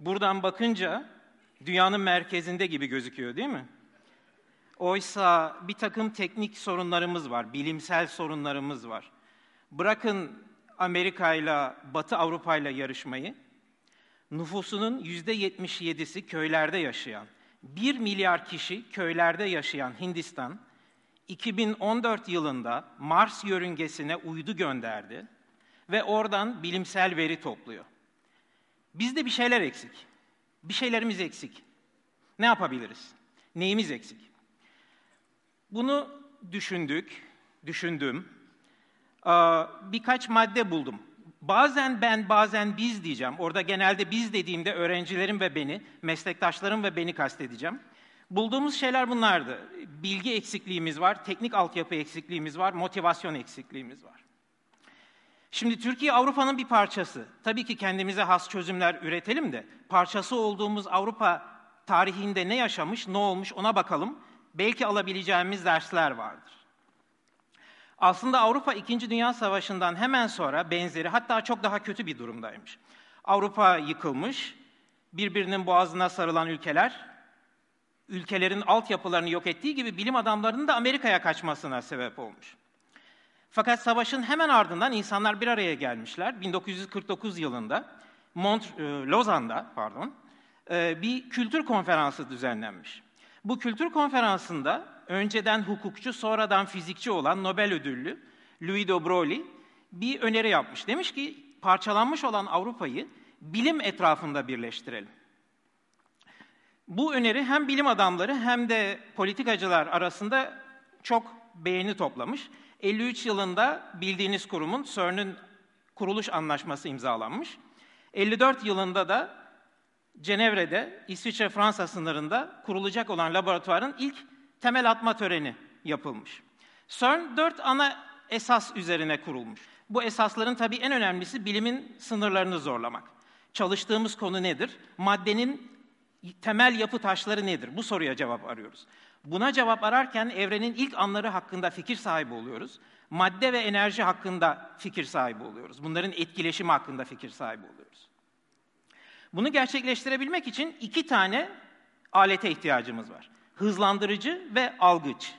Buradan bakınca dünyanın merkezinde gibi gözüküyor değil mi? Oysa bir takım teknik sorunlarımız var, bilimsel sorunlarımız var. Bırakın Amerika ile Batı Avrupa ile yarışmayı, nüfusunun yüzde 77'si köylerde yaşayan, 1 milyar kişi köylerde yaşayan Hindistan, 2014 yılında Mars yörüngesine uydu gönderdi ve oradan bilimsel veri topluyor. Bizde bir şeyler eksik. Bir şeylerimiz eksik. Ne yapabiliriz? Neyimiz eksik? Bunu düşündük, düşündüm. Birkaç madde buldum. Bazen ben, bazen biz diyeceğim. Orada genelde biz dediğimde öğrencilerim ve beni, meslektaşlarım ve beni kastedeceğim. Bulduğumuz şeyler bunlardı. Bilgi eksikliğimiz var, teknik altyapı eksikliğimiz var, motivasyon eksikliğimiz var. Şimdi Türkiye Avrupa'nın bir parçası. Tabii ki kendimize has çözümler üretelim de parçası olduğumuz Avrupa tarihinde ne yaşamış, ne olmuş ona bakalım. Belki alabileceğimiz dersler vardır. Aslında Avrupa 2. Dünya Savaşı'ndan hemen sonra benzeri hatta çok daha kötü bir durumdaymış. Avrupa yıkılmış, birbirinin boğazına sarılan ülkeler, ülkelerin altyapılarını yok ettiği gibi bilim adamlarının da Amerika'ya kaçmasına sebep olmuş. Fakat savaşın hemen ardından insanlar bir araya gelmişler. 1949 yılında Mont e, Lozan'da pardon e, bir kültür konferansı düzenlenmiş. Bu kültür konferansında önceden hukukçu, sonradan fizikçi olan Nobel ödüllü Louis de Broglie bir öneri yapmış. Demiş ki parçalanmış olan Avrupa'yı bilim etrafında birleştirelim. Bu öneri hem bilim adamları hem de politikacılar arasında çok beğeni toplamış. 53 yılında bildiğiniz kurumun CERN'ün kuruluş anlaşması imzalanmış. 54 yılında da Cenevre'de İsviçre-Fransa sınırında kurulacak olan laboratuvarın ilk temel atma töreni yapılmış. CERN dört ana esas üzerine kurulmuş. Bu esasların tabii en önemlisi bilimin sınırlarını zorlamak. Çalıştığımız konu nedir? Maddenin temel yapı taşları nedir? Bu soruya cevap arıyoruz. Buna cevap ararken evrenin ilk anları hakkında fikir sahibi oluyoruz. Madde ve enerji hakkında fikir sahibi oluyoruz. Bunların etkileşimi hakkında fikir sahibi oluyoruz. Bunu gerçekleştirebilmek için iki tane alete ihtiyacımız var. Hızlandırıcı ve algıç.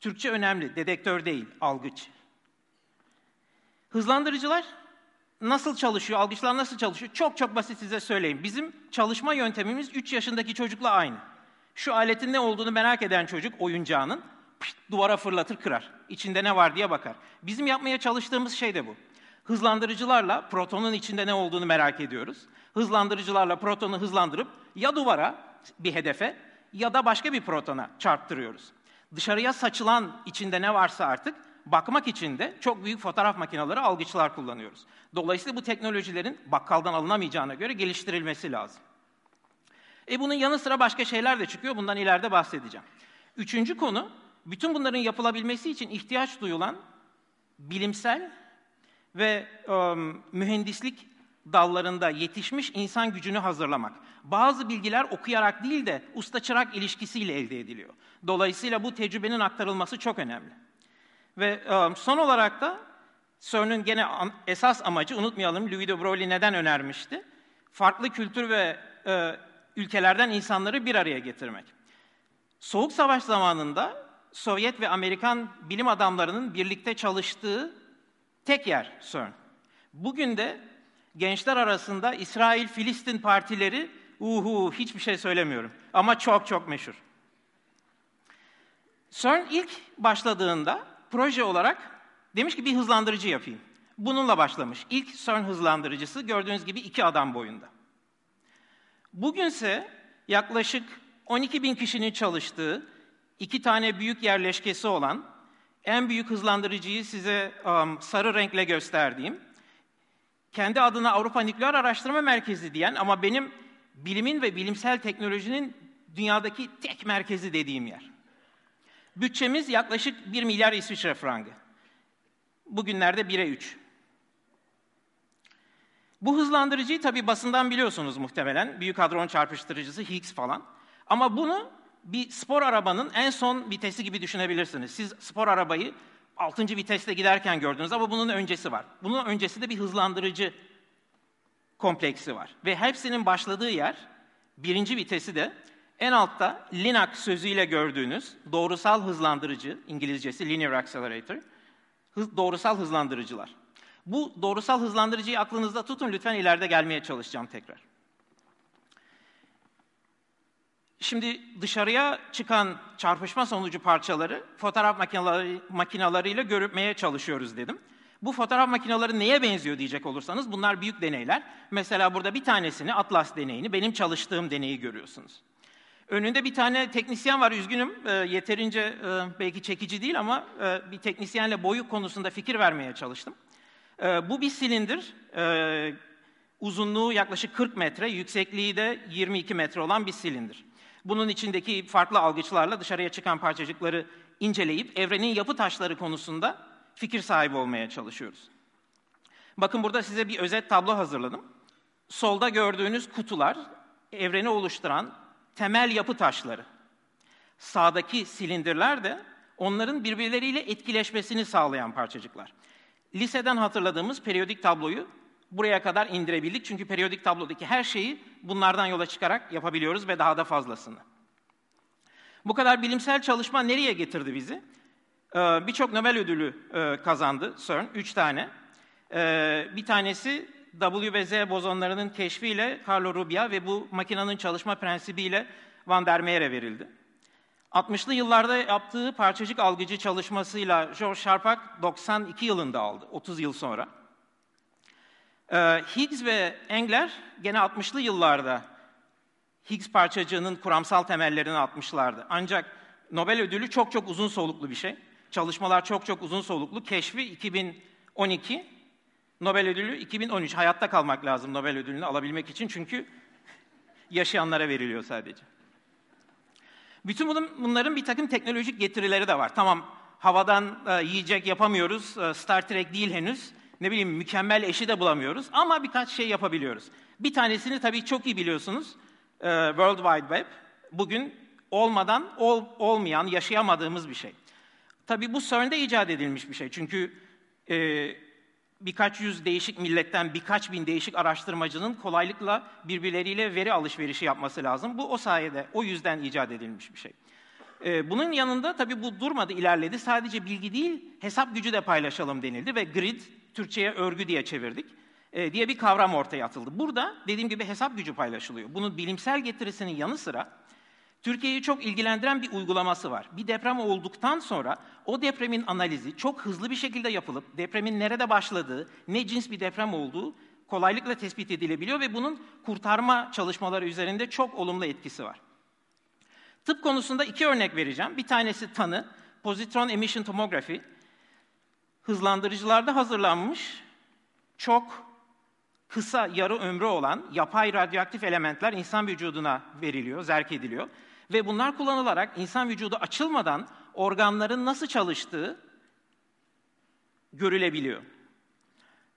Türkçe önemli, dedektör değil, algıç. Hızlandırıcılar nasıl çalışıyor, algıçlar nasıl çalışıyor? Çok çok basit size söyleyeyim. Bizim çalışma yöntemimiz 3 yaşındaki çocukla aynı. Şu aletin ne olduğunu merak eden çocuk oyuncağının pişt, duvara fırlatır kırar. İçinde ne var diye bakar. Bizim yapmaya çalıştığımız şey de bu. Hızlandırıcılarla protonun içinde ne olduğunu merak ediyoruz. Hızlandırıcılarla protonu hızlandırıp ya duvara bir hedefe ya da başka bir protona çarptırıyoruz. Dışarıya saçılan içinde ne varsa artık bakmak için de çok büyük fotoğraf makineleri, algıçlar kullanıyoruz. Dolayısıyla bu teknolojilerin bakkaldan alınamayacağına göre geliştirilmesi lazım. E bunun yanı sıra başka şeyler de çıkıyor. Bundan ileride bahsedeceğim. Üçüncü konu, bütün bunların yapılabilmesi için ihtiyaç duyulan bilimsel ve e, mühendislik dallarında yetişmiş insan gücünü hazırlamak. Bazı bilgiler okuyarak değil de usta-çırak ilişkisiyle elde ediliyor. Dolayısıyla bu tecrübenin aktarılması çok önemli. Ve e, son olarak da CERN'ün gene esas amacı, unutmayalım Louis de Broglie neden önermişti? Farklı kültür ve e, ülkelerden insanları bir araya getirmek. Soğuk Savaş zamanında Sovyet ve Amerikan bilim adamlarının birlikte çalıştığı tek yer CERN. Bugün de gençler arasında İsrail-Filistin partileri uhu hiçbir şey söylemiyorum ama çok çok meşhur. CERN ilk başladığında proje olarak demiş ki bir hızlandırıcı yapayım. Bununla başlamış. İlk CERN hızlandırıcısı gördüğünüz gibi iki adam boyunda. Bugünse yaklaşık 12 bin kişinin çalıştığı iki tane büyük yerleşkesi olan en büyük hızlandırıcıyı size um, sarı renkle gösterdiğim, kendi adına Avrupa Nükleer Araştırma Merkezi diyen ama benim bilimin ve bilimsel teknolojinin dünyadaki tek merkezi dediğim yer. Bütçemiz yaklaşık 1 milyar İsviçre frangı. Bugünlerde 1'e 3. Bu hızlandırıcıyı tabii basından biliyorsunuz muhtemelen. Büyük hadron çarpıştırıcısı Higgs falan. Ama bunu bir spor arabanın en son vitesi gibi düşünebilirsiniz. Siz spor arabayı 6. viteste giderken gördünüz ama bunun öncesi var. Bunun öncesi de bir hızlandırıcı kompleksi var. Ve hepsinin başladığı yer, birinci vitesi de en altta Linux sözüyle gördüğünüz doğrusal hızlandırıcı, İngilizcesi Linear Accelerator, hız, doğrusal hızlandırıcılar. Bu doğrusal hızlandırıcıyı aklınızda tutun, lütfen ileride gelmeye çalışacağım tekrar. Şimdi dışarıya çıkan çarpışma sonucu parçaları fotoğraf makineleri, makinalarıyla görmeye çalışıyoruz dedim. Bu fotoğraf makineleri neye benziyor diyecek olursanız bunlar büyük deneyler. Mesela burada bir tanesini Atlas deneyini, benim çalıştığım deneyi görüyorsunuz. Önünde bir tane teknisyen var, üzgünüm. E, yeterince e, belki çekici değil ama e, bir teknisyenle boyu konusunda fikir vermeye çalıştım. E, bu bir silindir. E, uzunluğu yaklaşık 40 metre, yüksekliği de 22 metre olan bir silindir. Bunun içindeki farklı algıçlarla dışarıya çıkan parçacıkları inceleyip evrenin yapı taşları konusunda fikir sahibi olmaya çalışıyoruz. Bakın burada size bir özet tablo hazırladım. Solda gördüğünüz kutular evreni oluşturan temel yapı taşları. Sağdaki silindirler de onların birbirleriyle etkileşmesini sağlayan parçacıklar. Liseden hatırladığımız periyodik tabloyu buraya kadar indirebildik. Çünkü periyodik tablodaki her şeyi bunlardan yola çıkarak yapabiliyoruz ve daha da fazlasını. Bu kadar bilimsel çalışma nereye getirdi bizi? Ee, Birçok Nobel ödülü e, kazandı CERN, üç tane. Ee, bir tanesi W ve Z bozonlarının keşfiyle Carlo Rubbia ve bu makinenin çalışma prensibiyle Van der Meer'e verildi. 60'lı yıllarda yaptığı parçacık algıcı çalışmasıyla George Charpak 92 yılında aldı, 30 yıl sonra. Ee, Higgs ve Engler gene 60'lı yıllarda Higgs parçacığının kuramsal temellerini atmışlardı. Ancak Nobel ödülü çok çok uzun soluklu bir şey. Çalışmalar çok çok uzun soluklu. Keşfi 2012, Nobel ödülü 2013. Hayatta kalmak lazım Nobel ödülünü alabilmek için çünkü yaşayanlara veriliyor sadece. Bütün bunların bir takım teknolojik getirileri de var. Tamam havadan e, yiyecek yapamıyoruz, e, Star Trek değil henüz. Ne bileyim mükemmel eşi de bulamıyoruz ama birkaç şey yapabiliyoruz. Bir tanesini tabii çok iyi biliyorsunuz. E, World Wide Web. Bugün olmadan ol, olmayan, yaşayamadığımız bir şey. Tabii bu CERN'de icat edilmiş bir şey. Çünkü e, birkaç yüz değişik milletten birkaç bin değişik araştırmacının kolaylıkla birbirleriyle veri alışverişi yapması lazım. Bu o sayede, o yüzden icat edilmiş bir şey. Ee, bunun yanında tabii bu durmadı, ilerledi. Sadece bilgi değil, hesap gücü de paylaşalım denildi ve grid, Türkçe'ye örgü diye çevirdik, e, diye bir kavram ortaya atıldı. Burada dediğim gibi hesap gücü paylaşılıyor. Bunun bilimsel getirisinin yanı sıra Türkiye'yi çok ilgilendiren bir uygulaması var. Bir deprem olduktan sonra o depremin analizi çok hızlı bir şekilde yapılıp depremin nerede başladığı, ne cins bir deprem olduğu kolaylıkla tespit edilebiliyor ve bunun kurtarma çalışmaları üzerinde çok olumlu etkisi var. Tıp konusunda iki örnek vereceğim. Bir tanesi tanı, pozitron emission tomography. Hızlandırıcılarda hazırlanmış çok kısa yarı ömrü olan yapay radyoaktif elementler insan vücuduna veriliyor, zerk ediliyor. Ve bunlar kullanılarak insan vücudu açılmadan organların nasıl çalıştığı görülebiliyor.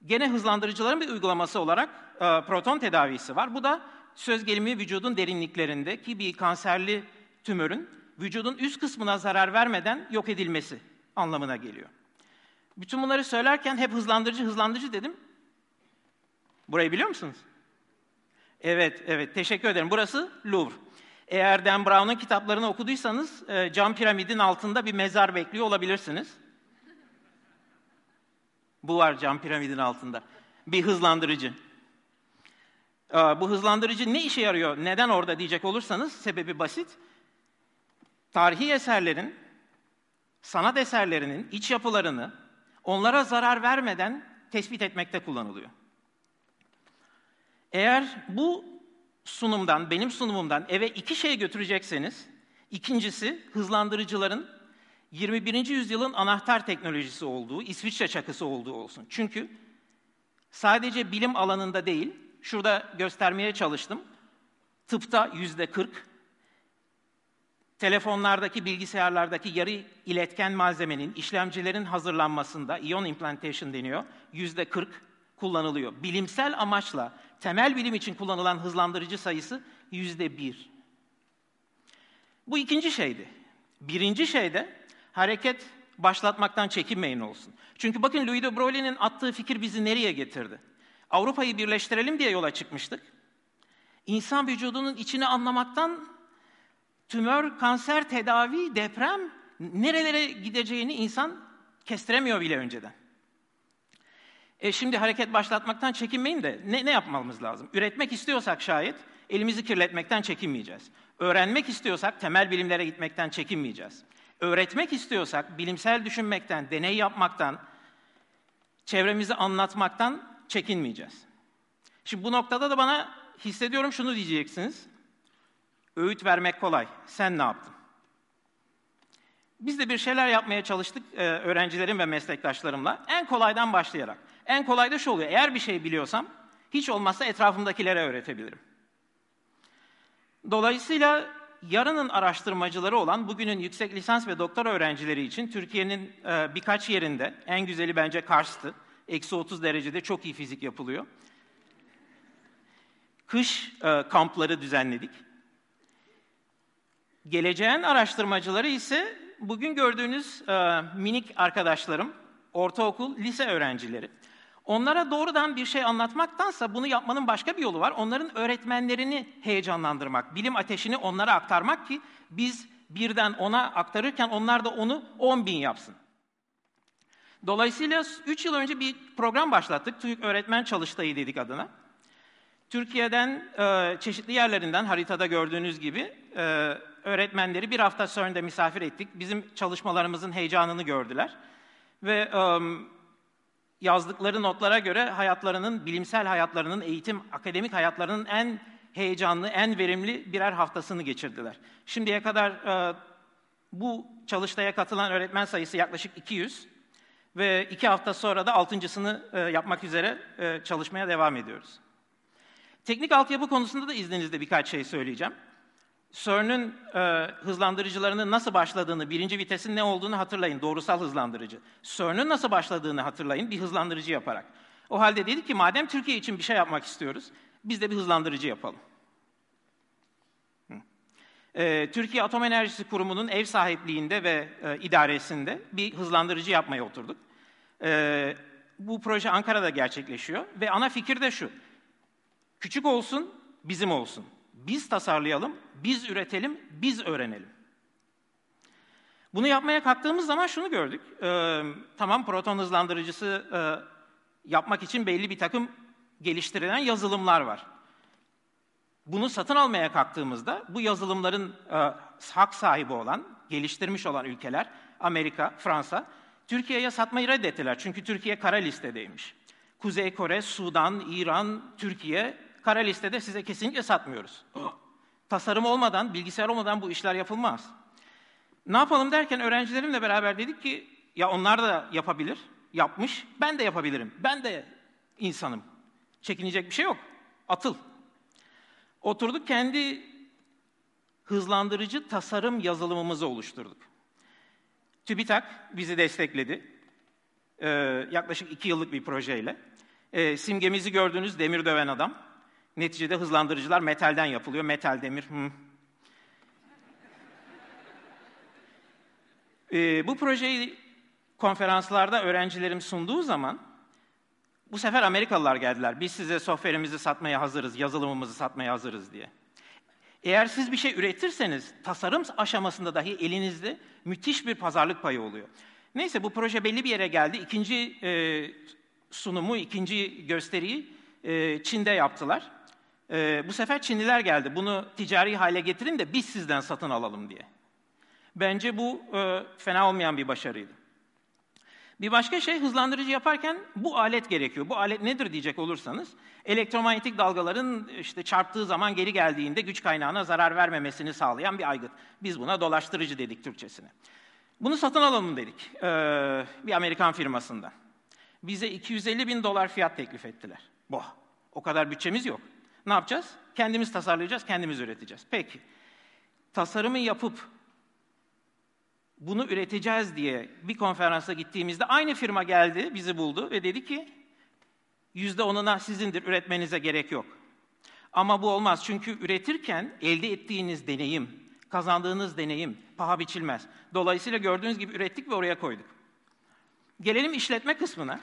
Gene hızlandırıcıların bir uygulaması olarak e, proton tedavisi var. Bu da söz gelimi vücudun derinliklerindeki bir kanserli tümörün vücudun üst kısmına zarar vermeden yok edilmesi anlamına geliyor. Bütün bunları söylerken hep hızlandırıcı hızlandırıcı dedim. Burayı biliyor musunuz? Evet, evet. Teşekkür ederim. Burası Louvre. Eğer Dan Brown'un kitaplarını okuduysanız, e, cam piramidin altında bir mezar bekliyor olabilirsiniz. Bu var cam piramidin altında. Bir hızlandırıcı. E, bu hızlandırıcı ne işe yarıyor, neden orada diyecek olursanız, sebebi basit. Tarihi eserlerin, sanat eserlerinin iç yapılarını onlara zarar vermeden tespit etmekte kullanılıyor. Eğer bu sunumdan, benim sunumumdan eve iki şey götürecekseniz, ikincisi hızlandırıcıların 21. yüzyılın anahtar teknolojisi olduğu, İsviçre çakısı olduğu olsun. Çünkü sadece bilim alanında değil, şurada göstermeye çalıştım, tıpta yüzde 40, telefonlardaki, bilgisayarlardaki yarı iletken malzemenin, işlemcilerin hazırlanmasında, ion implantation deniyor, yüzde 40 kullanılıyor. Bilimsel amaçla temel bilim için kullanılan hızlandırıcı sayısı yüzde bir. Bu ikinci şeydi. Birinci şey de hareket başlatmaktan çekinmeyin olsun. Çünkü bakın Louis de Broglie'nin attığı fikir bizi nereye getirdi? Avrupa'yı birleştirelim diye yola çıkmıştık. İnsan vücudunun içini anlamaktan tümör, kanser tedavi, deprem nerelere gideceğini insan kestiremiyor bile önceden. E şimdi hareket başlatmaktan çekinmeyin de ne, ne yapmamız lazım? Üretmek istiyorsak şayet elimizi kirletmekten çekinmeyeceğiz. Öğrenmek istiyorsak temel bilimlere gitmekten çekinmeyeceğiz. Öğretmek istiyorsak bilimsel düşünmekten, deney yapmaktan, çevremizi anlatmaktan çekinmeyeceğiz. Şimdi bu noktada da bana hissediyorum şunu diyeceksiniz. Öğüt vermek kolay. Sen ne yaptın? Biz de bir şeyler yapmaya çalıştık e, öğrencilerim ve meslektaşlarımla. En kolaydan başlayarak. En kolay da şu oluyor. Eğer bir şey biliyorsam hiç olmazsa etrafımdakilere öğretebilirim. Dolayısıyla yarının araştırmacıları olan bugünün yüksek lisans ve doktor öğrencileri için Türkiye'nin e, birkaç yerinde, en güzeli bence Kars'tı. Eksi 30 derecede çok iyi fizik yapılıyor. Kış e, kampları düzenledik. Geleceğin araştırmacıları ise bugün gördüğünüz e, minik arkadaşlarım, ortaokul, lise öğrencileri. Onlara doğrudan bir şey anlatmaktansa bunu yapmanın başka bir yolu var. Onların öğretmenlerini heyecanlandırmak, bilim ateşini onlara aktarmak ki biz birden ona aktarırken onlar da onu 10 bin yapsın. Dolayısıyla 3 yıl önce bir program başlattık. TÜİK Öğretmen Çalıştayı dedik adına. Türkiye'den e, çeşitli yerlerinden haritada gördüğünüz gibi e, öğretmenleri bir hafta CERN'de misafir ettik. Bizim çalışmalarımızın heyecanını gördüler. Ve yazdıkları notlara göre hayatlarının, bilimsel hayatlarının, eğitim, akademik hayatlarının en heyecanlı, en verimli birer haftasını geçirdiler. Şimdiye kadar e, bu çalıştaya katılan öğretmen sayısı yaklaşık 200 ve iki hafta sonra da altıncısını e, yapmak üzere e, çalışmaya devam ediyoruz. Teknik altyapı konusunda da izninizle birkaç şey söyleyeceğim. CERN'ün e, hızlandırıcılarının nasıl başladığını, birinci vitesin ne olduğunu hatırlayın, doğrusal hızlandırıcı. CERN'ün nasıl başladığını hatırlayın, bir hızlandırıcı yaparak. O halde dedik ki madem Türkiye için bir şey yapmak istiyoruz, biz de bir hızlandırıcı yapalım. E, Türkiye Atom Enerjisi Kurumu'nun ev sahipliğinde ve e, idaresinde bir hızlandırıcı yapmaya oturduk. E, bu proje Ankara'da gerçekleşiyor ve ana fikir de şu. Küçük olsun, bizim olsun. Biz tasarlayalım, biz üretelim, biz öğrenelim. Bunu yapmaya kalktığımız zaman şunu gördük. Ee, tamam proton hızlandırıcısı e, yapmak için belli bir takım geliştirilen yazılımlar var. Bunu satın almaya kalktığımızda bu yazılımların e, hak sahibi olan, geliştirmiş olan ülkeler, Amerika, Fransa, Türkiye'ye satmayı reddettiler. Çünkü Türkiye kara listedeymiş. Kuzey Kore, Sudan, İran, Türkiye kara listede size kesinlikle satmıyoruz. Tasarım olmadan, bilgisayar olmadan bu işler yapılmaz. Ne yapalım derken öğrencilerimle beraber dedik ki ya onlar da yapabilir, yapmış, ben de yapabilirim. Ben de insanım. Çekinecek bir şey yok. Atıl. Oturduk kendi hızlandırıcı tasarım yazılımımızı oluşturduk. TÜBİTAK bizi destekledi. Ee, yaklaşık iki yıllık bir projeyle. Ee, simgemizi gördüğünüz demir döven adam. Neticede hızlandırıcılar metalden yapılıyor. Metal, demir. Hmm. Ee, bu projeyi konferanslarda öğrencilerim sunduğu zaman bu sefer Amerikalılar geldiler. Biz size software'imizi satmaya hazırız, yazılımımızı satmaya hazırız diye. Eğer siz bir şey üretirseniz tasarım aşamasında dahi elinizde müthiş bir pazarlık payı oluyor. Neyse bu proje belli bir yere geldi. İkinci e, sunumu, ikinci gösteriyi e, Çin'de yaptılar. E, bu sefer Çinliler geldi. Bunu ticari hale getirin de biz sizden satın alalım diye. Bence bu e, fena olmayan bir başarıydı. Bir başka şey hızlandırıcı yaparken bu alet gerekiyor. Bu alet nedir diyecek olursanız elektromanyetik dalgaların işte çarptığı zaman geri geldiğinde güç kaynağına zarar vermemesini sağlayan bir aygıt. Biz buna dolaştırıcı dedik Türkçesine. Bunu satın alalım dedik ee, bir Amerikan firmasında. Bize 250 bin dolar fiyat teklif ettiler. Boh, o kadar bütçemiz yok. Ne yapacağız? Kendimiz tasarlayacağız, kendimiz üreteceğiz. Peki, tasarımı yapıp bunu üreteceğiz diye bir konferansa gittiğimizde aynı firma geldi, bizi buldu ve dedi ki yüzde onuna sizindir, üretmenize gerek yok. Ama bu olmaz çünkü üretirken elde ettiğiniz deneyim, kazandığınız deneyim paha biçilmez. Dolayısıyla gördüğünüz gibi ürettik ve oraya koyduk. Gelelim işletme kısmına.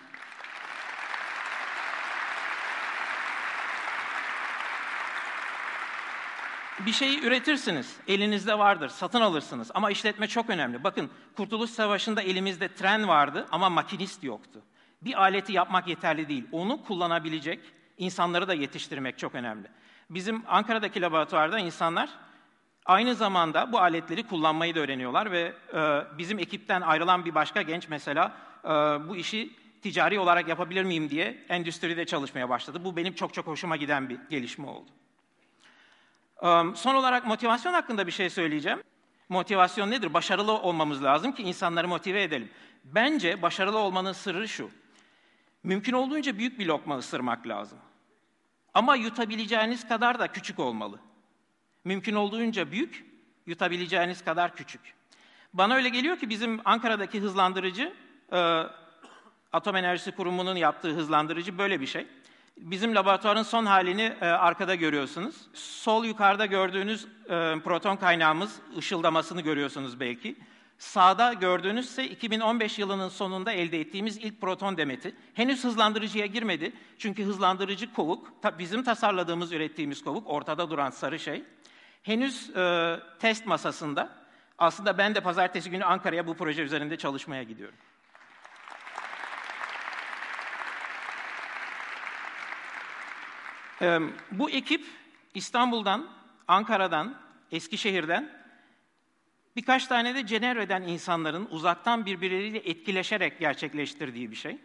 Bir şeyi üretirsiniz, elinizde vardır, satın alırsınız ama işletme çok önemli. Bakın Kurtuluş Savaşı'nda elimizde tren vardı ama makinist yoktu. Bir aleti yapmak yeterli değil, onu kullanabilecek insanları da yetiştirmek çok önemli. Bizim Ankara'daki laboratuvarda insanlar aynı zamanda bu aletleri kullanmayı da öğreniyorlar ve e, bizim ekipten ayrılan bir başka genç mesela e, bu işi ticari olarak yapabilir miyim diye endüstride çalışmaya başladı. Bu benim çok çok hoşuma giden bir gelişme oldu. Son olarak motivasyon hakkında bir şey söyleyeceğim. Motivasyon nedir? Başarılı olmamız lazım ki insanları motive edelim. Bence başarılı olmanın sırrı şu. Mümkün olduğunca büyük bir lokma ısırmak lazım. Ama yutabileceğiniz kadar da küçük olmalı. Mümkün olduğunca büyük, yutabileceğiniz kadar küçük. Bana öyle geliyor ki bizim Ankara'daki hızlandırıcı, e, Atom Enerjisi Kurumu'nun yaptığı hızlandırıcı böyle bir şey. Bizim laboratuvarın son halini e, arkada görüyorsunuz. Sol yukarıda gördüğünüz e, proton kaynağımız ışıldamasını görüyorsunuz belki. Sağda gördüğünüz ise 2015 yılının sonunda elde ettiğimiz ilk proton demeti. Henüz hızlandırıcıya girmedi. Çünkü hızlandırıcı kovuk, bizim tasarladığımız, ürettiğimiz kovuk, ortada duran sarı şey. Henüz e, test masasında. Aslında ben de pazartesi günü Ankara'ya bu proje üzerinde çalışmaya gidiyorum. Bu ekip İstanbul'dan, Ankara'dan, Eskişehir'den birkaç tane de Cenevre'den insanların uzaktan birbirleriyle etkileşerek gerçekleştirdiği bir şey.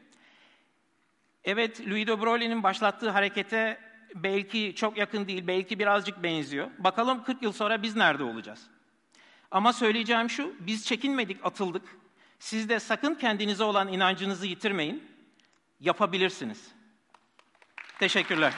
Evet, Louis de Broglie'nin başlattığı harekete belki çok yakın değil, belki birazcık benziyor. Bakalım 40 yıl sonra biz nerede olacağız? Ama söyleyeceğim şu, biz çekinmedik, atıldık. Siz de sakın kendinize olan inancınızı yitirmeyin. Yapabilirsiniz. Teşekkürler.